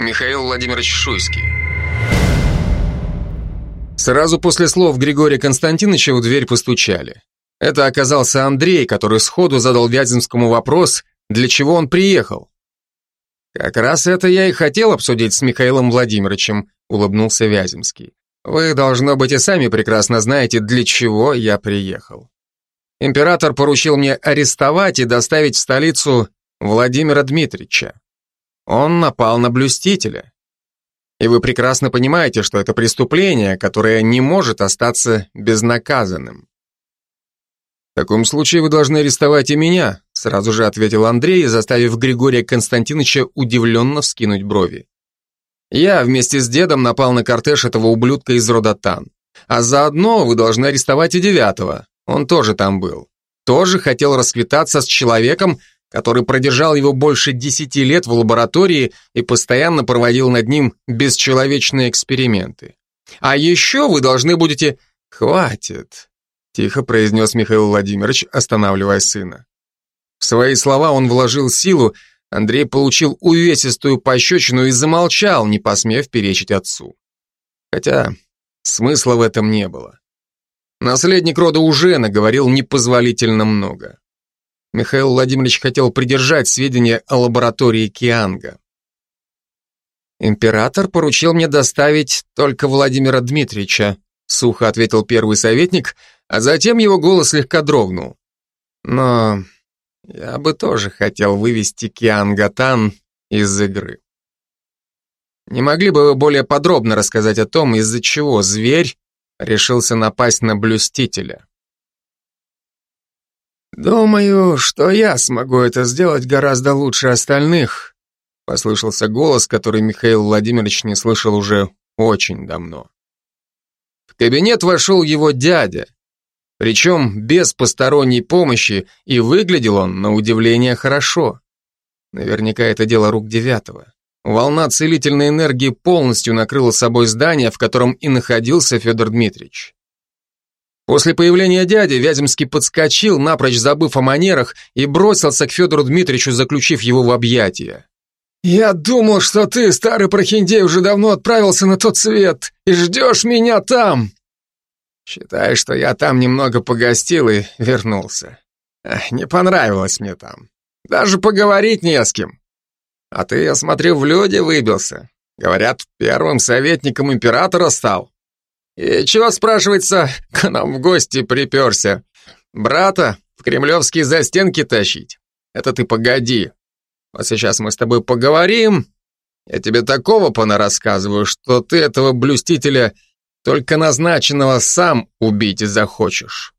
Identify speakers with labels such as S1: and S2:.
S1: Михаил Владимирович Шуйский.
S2: Сразу после слов Григория Константиновича в дверь постучали. Это оказался Андрей, который сходу задал Вяземскому вопрос, для чего он приехал. «Как раз это я и хотел обсудить с Михаилом Владимировичем», улыбнулся Вяземский. «Вы, должно быть, и сами прекрасно знаете, для чего я приехал. Император поручил мне арестовать и доставить в столицу Владимира Дмитриевича. Он напал на блюстителя. И вы прекрасно понимаете, что это преступление, которое не может остаться безнаказанным. В таком случае вы должны арестовать и меня, сразу же ответил Андрей, заставив Григория Константиновича удивленно вскинуть брови. Я вместе с дедом напал на кортеж этого ублюдка из рода Тан. А заодно вы должны арестовать и девятого. Он тоже там был. Тоже хотел расквитаться с человеком, который продержал его больше десяти лет в лаборатории и постоянно проводил над ним бесчеловечные эксперименты. А еще вы должны будете... Хватит, тихо произнес Михаил Владимирович, останавливая сына. В свои слова он вложил силу, Андрей получил увесистую пощечину и замолчал, не посмев перечить отцу. Хотя смысла в этом не было. Наследник рода уже наговорил непозволительно много. Михаил Владимирович хотел придержать сведения о лаборатории Кианга. «Император поручил мне доставить только Владимира Дмитриевича», сухо ответил первый советник, а затем его голос слегка дрогнул. «Но я бы тоже хотел вывести Киангатан из игры. Не могли бы вы более подробно рассказать о том, из-за чего зверь решился напасть на блюстителя?» «Думаю, что я смогу это сделать гораздо лучше остальных», послышался голос, который Михаил Владимирович не слышал уже очень давно. В кабинет вошел его дядя, причем без посторонней помощи, и выглядел он, на удивление, хорошо. Наверняка это дело рук девятого. Волна целительной энергии полностью накрыла собой здание, в котором и находился Федор Дмитриевич. После появления дяди Вяземский подскочил, напрочь забыв о манерах, и бросился к Федору Дмитриевичу, заключив его в объятия. «Я думал, что ты, старый прохиндей, уже давно отправился на тот свет и ждешь меня там!» «Считай, что я там немного погостил и вернулся. Не понравилось мне там. Даже поговорить не с кем. А ты, я смотрю, в люди выбился. Говорят, первым советником императора стал. И чего, спрашивается, к нам в гости приперся? Брата в кремлевские застенки тащить? Это ты погоди. Вот сейчас мы с тобой поговорим. Я тебе такого понарассказываю, что ты этого блюстителя только назначенного сам убить захочешь.